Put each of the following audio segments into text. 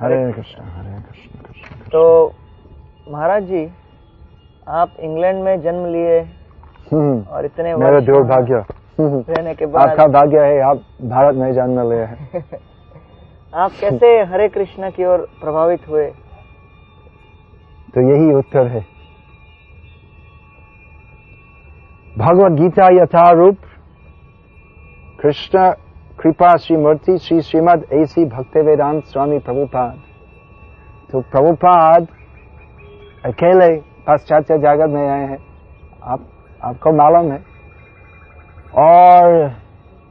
हरे कृष्ण हरे कृष्ण कृष्ण तो महाराज जी आप इंग्लैंड में जन्म लिए हम्म, और इतने मेरा दुर्भाग्य हम्म, रहने के बाद आपका भाग्य है आप भारत में जन्म लिए हैं। आप कैसे हरे कृष्ण की ओर प्रभावित हुए? तो यही उत्तर है। भगवत गीता यथारूप कृष्ण कृपा श्री मूर्ति श्री श्रीमद ऐसी भक्ति वेदांत स्वामी प्रभुपाद तो प्रभुपाद अकेले पाश्चात्य जगत में आए हैं। आप, आपको मालूम है। और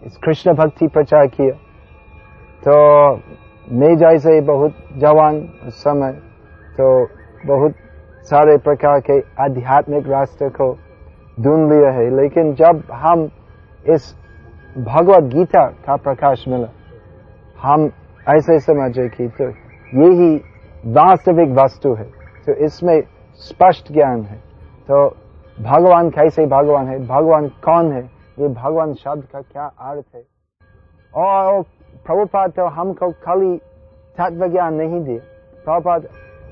इस कृष्ण भक्ति प्रचार किया। तो मैं जैसे बहुत जवान उस समय तो बहुत सारे प्रकार के आध्यात्मिक रास्ते को ढूंढ लिया है। लेकिन जब हम इस भगवत गीता का प्रकाश मिला हम ऐसे समझे कि तो यही वास्तविक वस्तु है तो इसमें स्पष्ट ज्ञान है तो भगवान कैसे भगवान है भगवान कौन है ये भगवान शब्द का क्या अर्थ है और प्रभुपाद तो हमको खाली तत्व ज्ञान नहीं दिया प्रभुपाद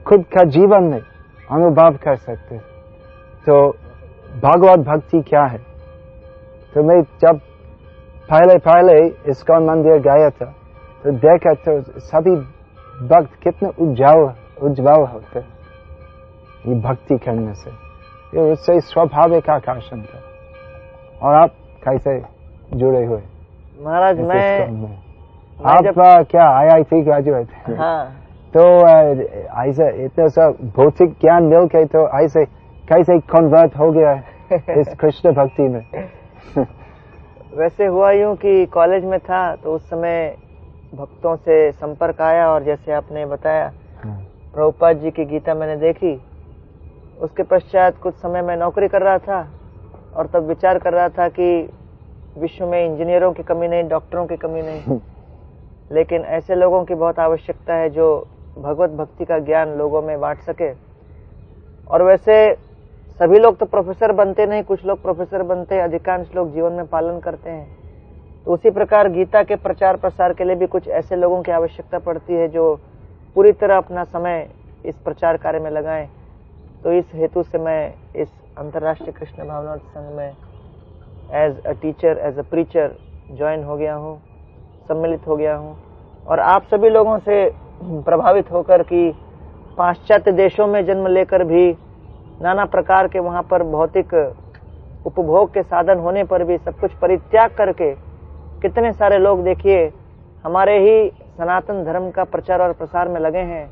खुद का जीवन में अनुभव कर सकते तो भगवत भक्ति क्या है तो मैं जब पहले पहले इस्कॉन मंदिर गया था तो देखा तो सभी भक्त कितने उज्जवल उज्जवल होते ये भक्ति करने से ये उससे स्वाभाविक आकर्षण था और आप कैसे जुड़े हुए महाराज मैं आप जब- क्या आईआईटी ग्रेजुएट हाँ तो ऐसे इतना सा भौतिक ज्ञान मिल के तो ऐसे कैसे कन्वर्ट हो गया इस कृष्ण भक्ति में वैसे हुआ यूँ कि कॉलेज में था तो उस समय भक्तों से संपर्क आया और जैसे आपने बताया प्रभुपाद जी की गीता मैंने देखी। उसके पश्चात कुछ समय मैं नौकरी कर रहा था और तब विचार कर रहा था कि विश्व में इंजीनियरों की कमी नहीं डॉक्टरों की कमी नहीं। लेकिन ऐसे लोगों की बहुत आवश्यकता है जो भगवत भक्ति का ज्ञान लोगों में बांट सके। और वैसे सभी लोग तो प्रोफेसर बनते नहीं, कुछ लोग प्रोफेसर बनते हैं अधिकांश लोग जीवन में पालन करते हैं। तो उसी प्रकार गीता के प्रचार प्रसार के लिए भी कुछ ऐसे लोगों की आवश्यकता पड़ती है जो पूरी तरह अपना समय इस प्रचार कार्य में लगाएँ। तो इस हेतु से मैं इस अंतर्राष्ट्रीय कृष्ण भावना संघ में as a teacher as a preacher join हो गया हूँ, सम्मिलित हो गया हूँ। और आप सभी लोगों से प्रभावित होकर कि पाश्चात्य देशों में जन्म लेकर भी नाना प्रकार के वहाँ पर भौतिक उपभोग के साधन होने पर भी सब कुछ परित्याग करके कितने सारे लोग देखिए, हमारे ही सनातन धर्म का प्रचार और प्रसार में लगे हैं।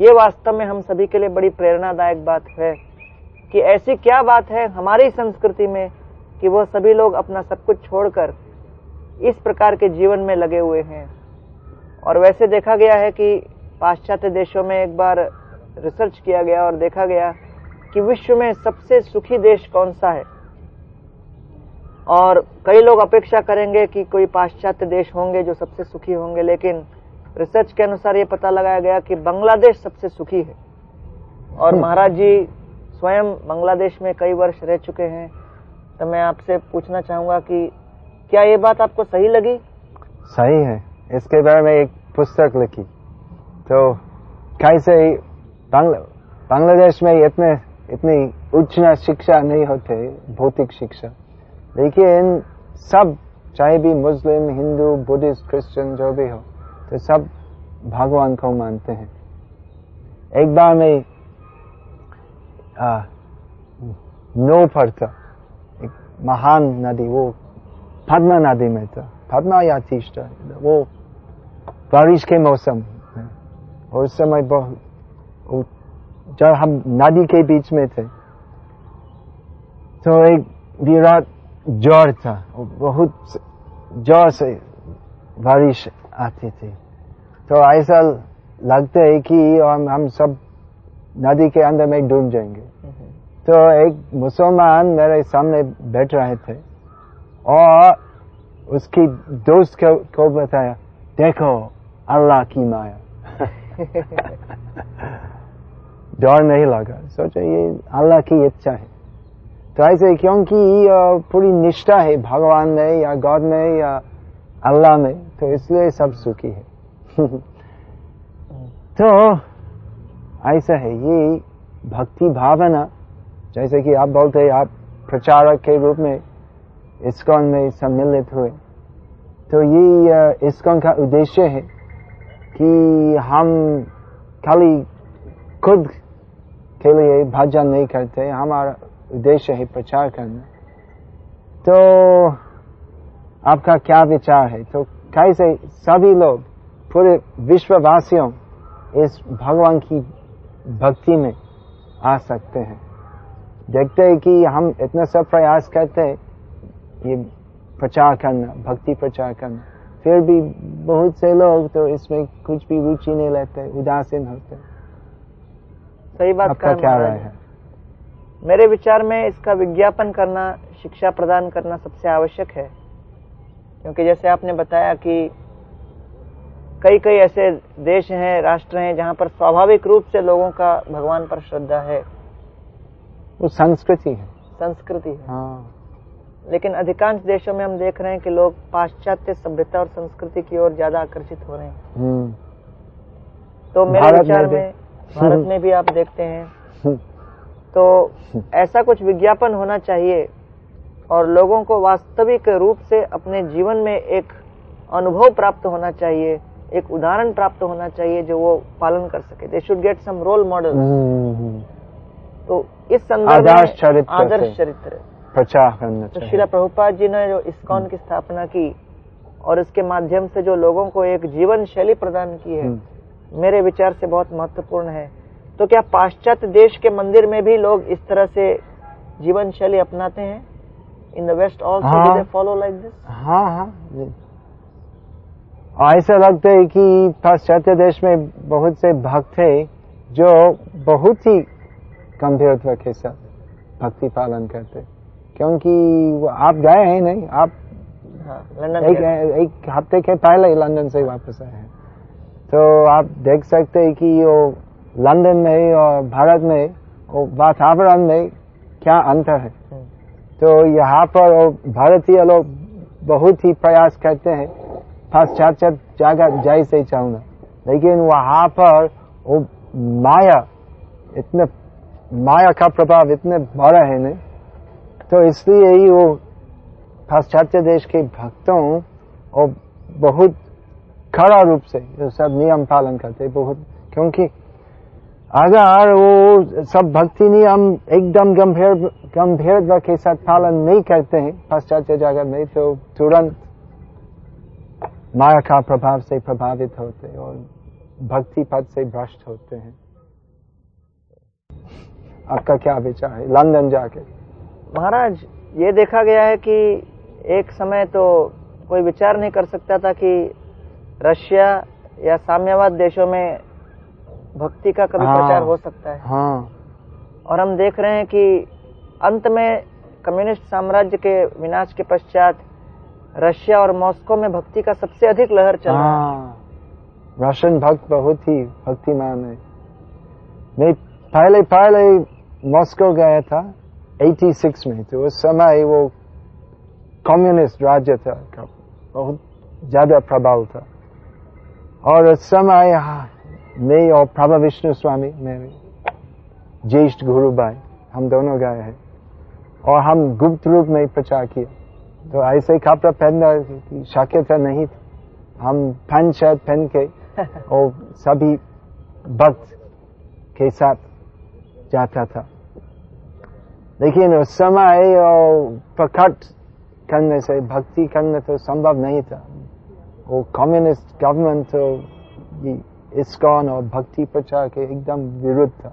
ये वास्तव में हम सभी के लिए बड़ी प्रेरणादायक बात है कि ऐसी क्या बात है हमारी संस्कृति में कि वो सभी लोग अपना सब कुछ छोड़कर इस प्रकार के जीवन में लगे हुए हैं। और वैसे देखा गया है कि पाश्चात्य देशों में एक बार रिसर्च किया गया और देखा गया कि विश्व में सबसे सुखी देश कौन सा है? और कई लोग अपेक्षा करेंगे कि कोई पाश्चात्य देश होंगे जो सबसे सुखी होंगे लेकिन रिसर्च के अनुसार ये पता लगाया गया कि बांग्लादेश सबसे सुखी है। और महाराज जी स्वयं बांग्लादेश में कई वर्ष रह चुके हैं। तो मैं आपसे पूछना चाहूँगा कि क्या ये बात आपको सही लगी? सही है। इसके बारे में एक पुस्तक लिखी। तो कैसे बांग्ला बांग्लादेश में इतने इतनी उच्च शिक्षा नहीं होते, भौतिक शिक्षा। लेकिन सब, चाहे भी मुस्लिम, हिंदू, बुद्धिस्ट, क्रिश्चियन, जो भी हो तो सब भगवान को मानते हैं। एक बार मैं नो पर था। एक महान नदी, वो पद्मा नदी में था। पद्मा या तीस्ता वो बारिश के मौसम और उस समय बहुत जब हम नदी के बीच में थे तो एक विराट ज़ोर था बहुत ज़ोर से बारिश आती थी। तो ऐसा लगता है कि हम हम सब नदी के अंदर में डूब जाएँगे। तो एक मुसलमान मेरे सामने बैठ रहे थे और उसकी दोस्त को, को बताया देखो अल्लाह की माया। डर नहीं लगा। सोचा ये अल्लाह की इच्छा है। तो ऐसे क्योंकि पूरी निष्ठा है भगवान में या गॉड में या अल्लाह में तो इसलिए सब सुखी है। तो ऐसा है, ये भक्ति भावना, जैसे कि आप बोलते हैं, आप प्रचारक के रूप में इस्कॉन में सम्मिलित हुए। तो ये इस्कॉन का उद्देश्य है कि हम खाली खुद के लिए भजन नहीं करते, हमारा उद्देश्य है प्रचार करना। तो आपका क्या विचार है? तो कैसे सभी लोग, पूरे विश्ववासियों इस भगवान की भक्ति में आ सकते हैं? देखते हैं कि हम इतना सब प्रयास करते हैं, ये प्रचार करना, भक्ति प्रचार करना। फिर भी बहुत से लोग तो इसमें कुछ भी रुचि नहीं लेते, उदासीन होते। सही बात आपका क्या राय है? मेरे विचार में इसका विज्ञापन करना शिक्षा प्रदान करना सबसे आवश्यक है। क्योंकि जैसे आपने बताया कि कई कई ऐसे देश हैं राष्ट्र हैं जहाँ पर स्वाभाविक रूप से लोगों का भगवान पर श्रद्धा है। वो संस्कृति है। संस्कृति है। हाँ। लेकिन अधिकांश देशों में हम देख रहे हैं कि लोग पाश्चात्य सभ्यता और संस्कृति की ओर ज़्यादा आकर्षित हो रहे हैं। हम्म, तो मेरे विचार में में भारत में भी आप देखते हैं। हम्म, तो ऐसा कुछ विज्ञापन होना चाहिए और लोगों को वास्तविक रूप से अपने जीवन में एक अनुभव प्राप्त होना चाहिए एक उदाहरण प्राप्त होना चाहिए जो वो पालन कर सके। They should get some role model hmm, तो इस संदर्भ में आदर्श चरित्र से। आदर्श चरित्र। प्रचार करना तो शिला प्रभुपाद जी ने जो इस्कॉन की स्थापना की और इसके माध्यम से जो लोगों को एक जीवन शैली प्रदान की है हम्म, मेरे विचार से बहुत महत्वपूर्ण है। तो क्या पाश्चात्य देश के मंदिर में भी लोग इस तरह से जीवन शैली अपनाते हैं? इन द वेस्ट ऑल्सो हाँ। फॉलो लाइक दिस हाँ हाँ। ऐसा लगता है कि पाश्चात्य देश में बहुत से भक्त है जो बहुत ही गंभीरत्व के साथ भक्ति पालन करते क्योंकि आप गए हैं नहीं? आप हाँ लंदन एक, एक हफ़्ते के पहले लंदन से वापस आए हैं। तो आप देख सकते हैं कि वो लंदन में और भारत में वो वातावरण में क्या अंतर है। हम्म, तो यहाँ पर भारतीय लोग बहुत ही प्रयास करते हैं पाश्चात्य जगह जैसे चलना लेकिन वहाँ पर वो माया इतने माया का प्रभाव इतने बड़ा है नहीं तो इसलिए ही वो पाश्चात्य देश के भक्तों और बहुत खड़ा रूप से सब नियम पालन करते बहुत, क्योंकि अगर वो सब भक्ति नियम एकदम गंभीर गंभीरता के साथ पालन नहीं करते हैं पाश्चात्य जगत में तो तुरंत माया का प्रभाव से प्रभावित होते हैं और भक्ति पद से भ्रष्ट होते हैं। आपका क्या विचार है? लंदन जाके। महाराज, ये देखा गया है कि एक समय तो कोई विचार नहीं कर सकता था कि रशिया या साम्यवाद देशों में भक्ति का कभी हाँ। प्रचार हो सकता है। हाँ। और हम देख रहे हैं कि अंत में कम्युनिस्ट साम्राज्य के विनाश के पश्चात रशिया और मॉस्को में भक्ति का सबसे अधिक लहर चल रहा है। हाँ। रशियन भक्त बहुत ही भक्तिमान है। मैं पहले पहले मॉस्को गया था 86 में तो उस समय वो कम्युनिस्ट राज्य था बहुत ज़्यादा प्रभाव था। और समय मैं और प्रभा विष्णु स्वामी मेरे ज्येष्ठ गुरु भाई हम दोनों गए हैं। और हम गुप्त रूप में प्रचार किया तो ऐसे ही कपड़ा पहनना की शक्यता नहीं थी। हम पैंट शर्ट पहन के और सभी भक्त के साथ जाता था। लेकिन उस समय और प्रकट करने से भक्ति करना तो संभव नहीं था। वो कम्युनिस्ट गवर्नमेंट तो ये इस्कॉन और भक्ति प्रचार के एकदम विरुद्ध था।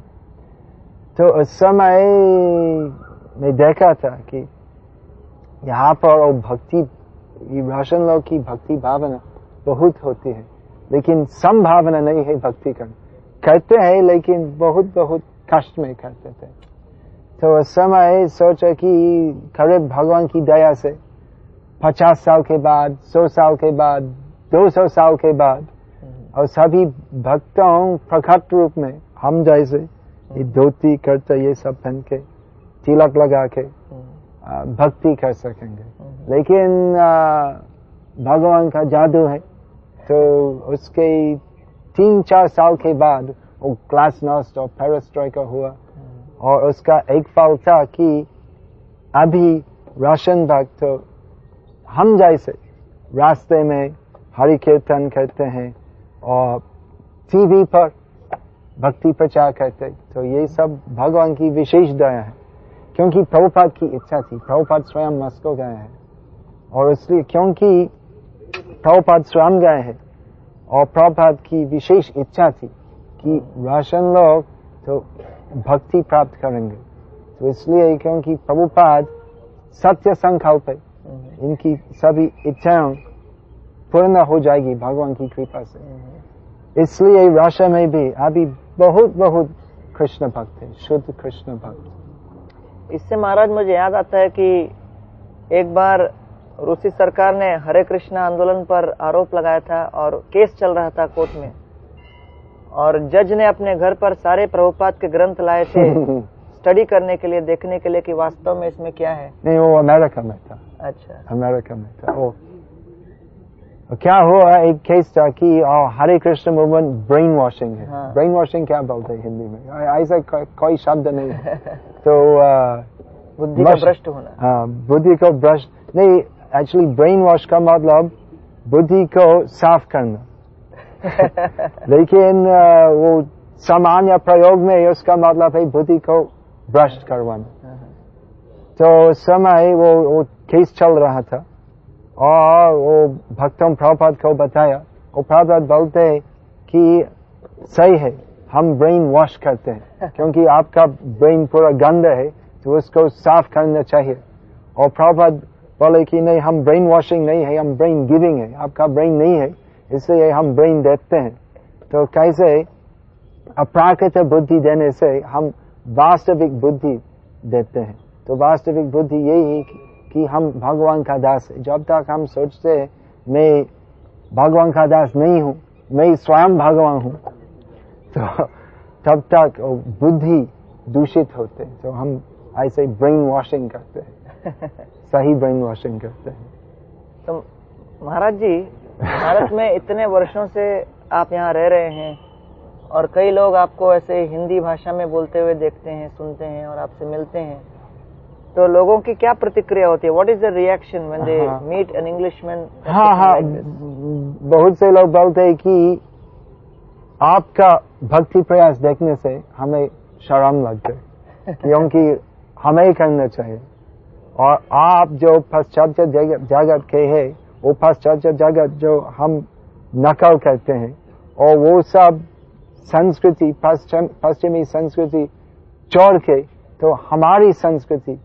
तो उस समय मैं देखा था कि यहाँ पर वो भक्ति राशन लोग की भक्ति भावना बहुत होती है, लेकिन संभावना नहीं है भक्ति करने करते हैं, लेकिन बहुत बहुत कष्ट में करते थे। तो उस समय सोचा कि करीब भगवान की दया से। पचास साल के बाद, सौ साल के बाद दो सौ साल के बाद और सभी भक्तों प्रखट रूप में हम जैसे ये धोती करते ये सब पहन के तिलक लगा के भक्ति कर सकेंगे। लेकिन भगवान का जादू है तो उसके तीन चार साल के बाद वो क्लास नॉस्ट और पेरिस्ट्रोइका हुआ और उसका एक फल था कि अभी राशन भक्त हम जैसे रास्ते में हरि कीर्तन करते हैं और टीवी पर भक्ति प्रचार करते तो ये सब भगवान की विशेष दया है। क्योंकि प्रभुपाद की इच्छा थी। प्रभुपाद स्वयं मस्को गए हैं। और इसलिए क्योंकि प्रभुपाद स्वयं गए हैं और प्रभुपाद की विशेष इच्छा थी कि राशन लोग तो भक्ति प्राप्त करेंगे। तो इसलिए क्योंकि प्रभुपाद सत्य संकल्प है। इनकी सभी इच्छाएँ पूर्ण हो जाएगी भगवान की कृपा से। इसलिए राशा में भी अभी बहुत बहुत कृष्ण भक्त है शुद्ध कृष्ण भक्त। इससे महाराज मुझे याद आता है कि एक बार रूसी सरकार ने हरे कृष्ण आंदोलन पर आरोप लगाया था और केस चल रहा था कोर्ट में। और जज ने अपने घर पर सारे प्रभुपात के ग्रंथ लाए थे स्टडी करने के लिए देखने के लिए कि वास्तव में इसमें क्या है। नहीं वो अमेरिका में था। अच्छा। अमेरिका में था वो क्या हुआ? एक केस था कि Hare Krishna movement brain washing है. हाँ। ब्रेन वॉशिंग क्या बोलते हैं हिंदी में? ऐसा कोई शब्द नहीं है। तो आ, बुद्धि का भ्रष्ट होना। हाँ बुद्धि को भ्रष्ट नहीं एक्चुअली ब्रेन वॉश का मतलब बुद्धि को साफ़ करना। लेकिन आ, वो सामान्य प्रयोग में उसका मतलब है बुद्धि को भ्रष्ट करवाना। तो समय वो वो केस चल रहा था। और वो भक्तों प्रभुपाद को बताया वो प्रभुपाद बोलते हैं कि सही है हम ब्रेन वॉश करते हैं क्योंकि आपका ब्रेन पूरा गंदा है तो उसको साफ़ करना चाहिए। और प्रभुपाद बोले कि नहीं हम ब्रेन वॉशिंग नहीं है हम ब्रेन गिविंग है आपका ब्रेन नहीं है इसलिए हम ब्रेन देते हैं। तो कैसे अप्राकृत बुद्धि देने से हम वास्तविक बुद्धि देते हैं। तो वास्तविक बुद्धि यही है कि, कि हम भगवान का दास है। जब तक हम सोचते मैं भगवान का दास नहीं हूँ मैं स्वयं भगवान हूँ तो तब तक बुद्धि दूषित होते हैं। तो हम ऐसे ब्रेन वॉशिंग करते हैं। सही ब्रेन वॉशिंग करते हैं। तो महाराज जी भारत में इतने वर्षों से आप यहाँ रह रहे हैं और कई लोग आपको ऐसे हिंदी भाषा में बोलते हुए देखते हैं सुनते हैं और आपसे मिलते हैं। तो लोगों की क्या प्रतिक्रिया होती है? What is the reaction when they. Meet an Englishman हाँ हाँ। बहुत से लोग बोलते हैं कि आपका भक्ति प्रयास देखने से हमें शर्म लगते है क्योंकि हमें करना चाहिए। और आप जो पाश्चात्य जगत के है वो पाश्चात्य जगत जो हम नकल करते हैं और वो सब संस्कृति पश्चिमी संस्कृति छोड़ के तो हमारी संस्कृति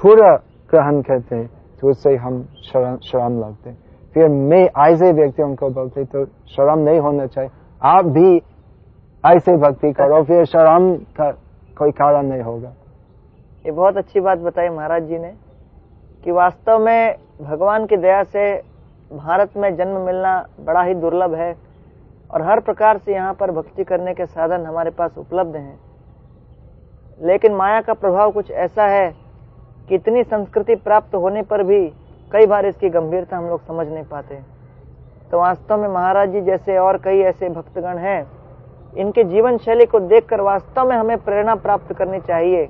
पूरा ग्रहण करते हैं तो उससे हम शर्म शर्म लगते हैं। फिर मैं ऐसे व्यक्तियों को बोलते तो शर्म नहीं होना चाहिए। आप भी ऐसे भक्ति करो, फिर शर्म का कोई कारण नहीं होगा। ये बहुत अच्छी बात बताई महाराज जी ने कि वास्तव में भगवान की दया से भारत में जन्म मिलना बड़ा ही दुर्लभ है और हर प्रकार से यहाँ पर भक्ति करने के साधन हमारे पास उपलब्ध हैं। लेकिन माया का प्रभाव कुछ ऐसा है कि इतनी संस्कृति प्राप्त होने पर भी कई बार इसकी गंभीरता हम लोग समझ नहीं पाते। तो वास्तव में महाराज जी जैसे और कई ऐसे भक्तगण हैं, इनके जीवन शैली को देखकर वास्तव में हमें प्रेरणा प्राप्त करनी चाहिए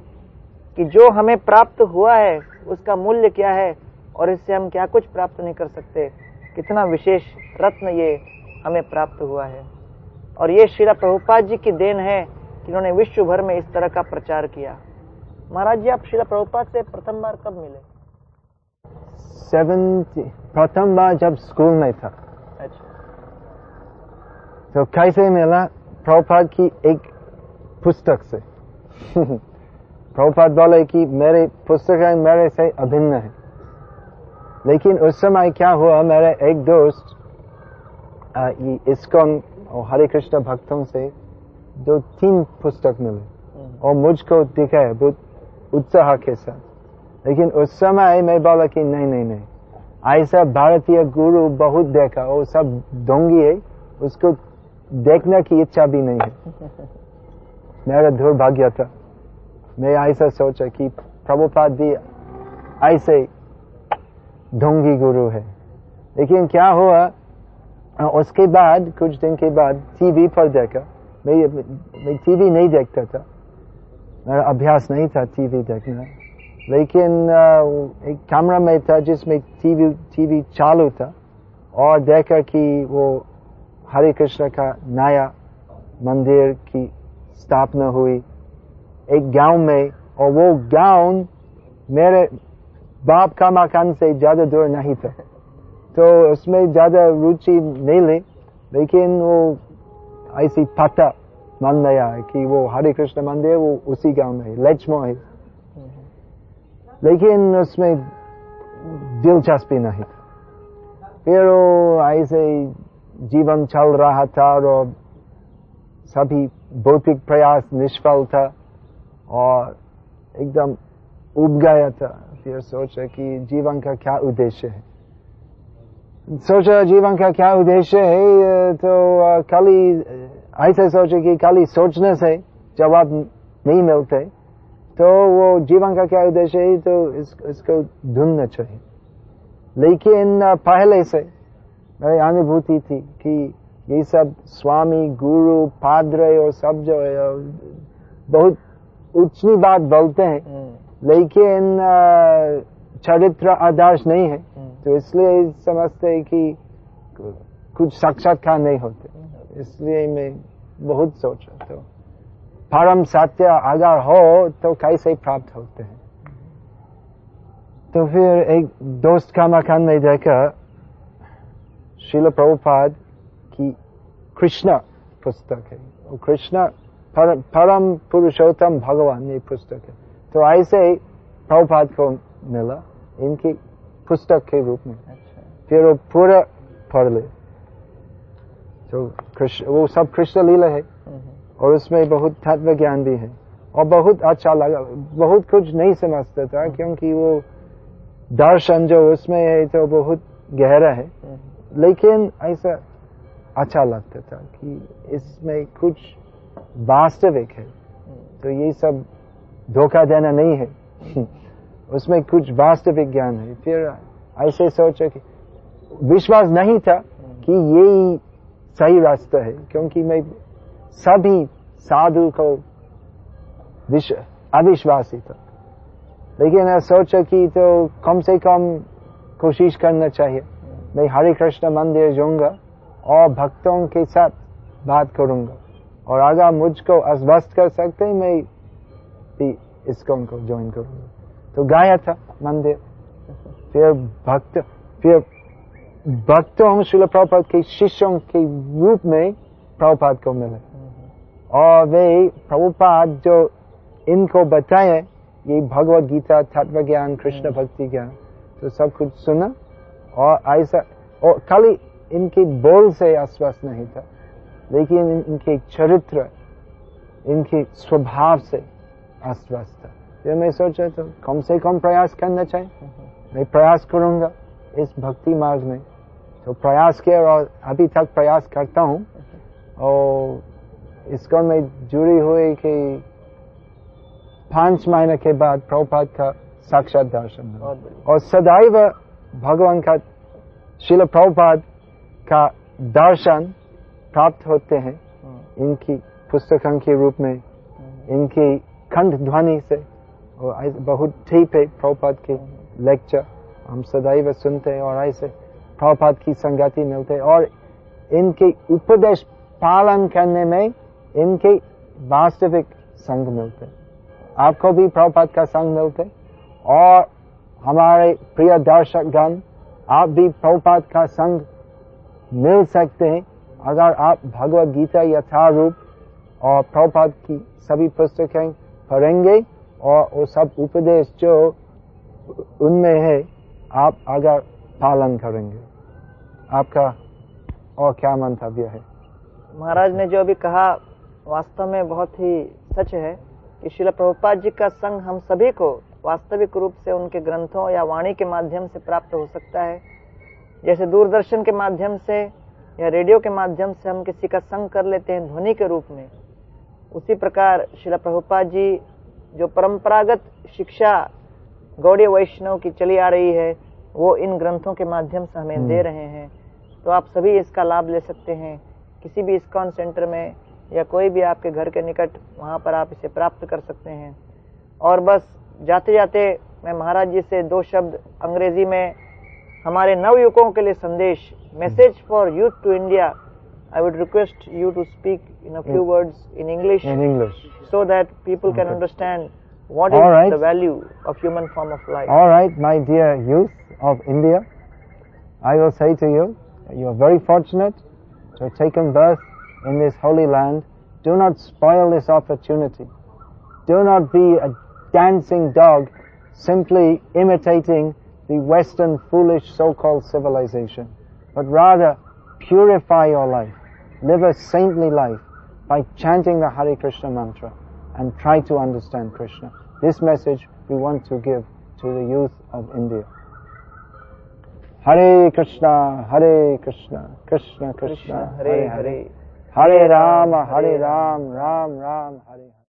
कि जो हमें प्राप्त हुआ है, उसका मूल्य क्या है और इससे हम क्या कुछ प्राप्त नहीं कर सकते। कितना विशेष रत्न ये हमें प्राप्त हुआ है। और ये श्रीला प्रभुपाद जी की देन है कि उन्होंने विश्व भर में इस तरह का प्रचार किया। महाराज जी आप श्रीला प्रभुपाद से प्रथम बार कब मिले? सेवेंथ प्रथम बार जब स्कूल में था। अच्छा। तो कैसे मिला? प्रभुपाद की एक पुस्तक से। प्रभुपाद बोले कि मेरे पुस्तक मेरे से अभिन्न है। लेकिन उस समय क्या हुआ मेरे एक दोस्त आ, ये इस्कॉन और हरे कृष्ण भक्तों से दो तीन पुस्तक मिले। और मुझको दिखाया बहुत उत्साह के साथ। लेकिन उस समय मैं बोला कि नहीं नहीं नहीं। ऐसा भारतीय गुरु बहुत देखा वो सब डोंगी है उसको देखने की इच्छा भी नहीं है। मेरा दुर्भाग्य था। मैं ऐसा सोचा कि प्रभुपाद भी ऐसे ढोंगी गुरु है। लेकिन क्या हुआ उसके बाद कुछ दिन के बाद टीवी पर देखा। मैं मैं टीवी नहीं देखता था। मेरा अभ्यास नहीं था टीवी देखना लेकिन एक कैमरा में था जिसमें टीवी टीवी चालू था और देखा कि वो हरे कृष्ण का नया मंदिर की स्थापना हुई एक गाँव में और वो गाँव मेरे बाप का मकान से ज़्यादा दूर नहीं था। तो उसमें ज़्यादा रुचि नहीं ली, लेकिन वो ऐसी पता मन आया कि वो हरे कृष्ण मंदिर वो उसी गाँव में लेचमो है लेकिन उसमें दिलचस्पी नहीं था फिर वो ऐसे जीवन चल रहा था और सभी भौतिक प्रयास निष्फल था और एकदम उब गया था फिर सोचा कि जीवन का क्या उद्देश्य है सोचा जीवन का क्या उद्देश्य है तो खाली ऐसे सोचे कि खाली सोचने से जवाब नहीं मिलते। तो वो जीवन का क्या उद्देश्य है तो इस, इसको ढूंढना चाहिए। लेकिन पहले से मेरी अनुभूति थी कि ये सब स्वामी गुरु पाद्रे और सब जो है बहुत उच्चनी बात बोलते हैं। लेकिन चरित्र आदर्श नहीं है। तो इसलिए समझते हैं कि कुछ साक्षात्कार नहीं होते। इसलिए मैं बहुत सोचा तो परम सत्य अगर हो तो कैसे प्राप्त होते हैं? तो फिर एक दोस्त का मकान में देखा शिल प्रभुपाद की कृष्ण पुस्तक है। वो कृष्ण पर, परम पुरुषोत्तम भगवान ये पुस्तक है। तो ऐसे ही प्रभुपाद को मिला। इनकी पुस्तक के रूप में अच्छा। फिर वो पूरा पढ़ ले। तो कृष्ण वो सब कृष्ण लीला है। और उसमें बहुत तत्व ज्ञान भी है। और बहुत अच्छा लगा। बहुत कुछ नहीं समझता था क्योंकि वो दर्शन जो उसमें है तो बहुत गहरा है। लेकिन ऐसा अच्छा लगता था कि इसमें कुछ वास्तविक है। तो ये सब धोखा देना नहीं है। उसमें कुछ वास्तविक ज्ञान है। फिर ऐसे सोचा कि विश्वास नहीं था कि यही सही रास्ता है, क्योंकि मैं सभी साधु को अविश्वासी था। लेकिन मैं सोचा कि तो कम से कम कोशिश करना चाहिए। मैं हरे कृष्ण मंदिर जाऊँगा और भक्तों के साथ बात करूँगा। और अगर मुझको अस्वस्थ कर सकते मैं भी इसको ज्वाइन करूँगा। तो गाया था मंदिर। फिर भक्त फिर भक्तों शिल प्रभुपाद के शिष्यों के रूप में प्रभुपाद को मिले। और वे प्रभुपाद जो इनको बताए ये भगवत गीता तत्व ज्ञान कृष्ण भक्ति ज्ञान तो सब कुछ सुना। और ऐसा और खाली इनके बोल से आश्वस्त नहीं था लेकिन इनके चरित्र इनके स्वभाव से आश्वस्त था। फिर मैं सोचा तो कम से कम प्रयास करना चाहिए। मैं प्रयास करूँगा इस भक्ति मार्ग में। तो प्रयास किया और अभी तक प्रयास करता हूँ। और इसको मैं जुड़ी हुई कि पाँच महीने के बाद प्रभुपाद का साक्षात दर्शन और सदैव भगवान का शिल प्रभुपाद का दर्शन प्राप्त होते हैं। इनकी पुस्तकों के रूप में इनकी खंड ध्वनि से। और बहुत ठीक है, प्रभुपाद के लेक्चर हम सदैव सुनते हैं और ऐसे प्रभुपाद की संगति मिलते हैं। और इनके उपदेश पालन करने में इनके वास्तविक संग मिलते आपको भी प्रभुपाद का संग मिलते और हमारे प्रिय दर्शक गण आप भी प्रभुपाद का संग मिल सकते हैं। अगर आप भगवत गीता यथारूप और प्रभुपाद की सभी पुस्तकें पढ़ेंगे और वो सब उपदेश जो उनमें है, आप अगर पालन करेंगे। आपका और क्या मंतव्य है? महाराज ने जो अभी कहा, वास्तव में बहुत ही सच है कि शिला प्रभुपाद जी का संग हम सभी को वास्तविक रूप से उनके ग्रंथों या वाणी के माध्यम से प्राप्त हो सकता है। जैसे दूरदर्शन के माध्यम से या रेडियो के माध्यम से हम किसी का संग कर लेते हैं ध्वनि के रूप में। उसी प्रकार शिला प्रभुपाद जी जो परंपरागत शिक्षा गौड़ी वैष्णव की चली आ रही है वो इन ग्रंथों के माध्यम से हमें दे हम्म। रहे हैं। तो आप सभी इसका लाभ ले सकते हैं। किसी भी इस्कॉन सेंटर में या कोई भी आपके घर के निकट वहाँ पर आप इसे प्राप्त कर सकते हैं। और बस जाते जाते मैं महाराज जी से दो शब्द अंग्रेज़ी में हमारे नवयुवकों के लिए संदेश message for youth to India I would request you to speak in a few words in English In English. So that people can Okay. understand what is All right. the value of human form of life. All right, my dear youth of India, I will say to you, you are very fortunate to have taken birth in this holy land. Do not spoil this opportunity. Do not be a dancing dog simply imitating the Western foolish so-called civilization, but rather purify your life. Live a saintly life by chanting the Hare Krishna mantra and try to understand Krishna. This message we want to give to the youth of India. Hare Krishna, Hare Krishna, Krishna Krishna, Hare Hare. Hare Rama, Hare Ram, Ram Ram, Hare Hare.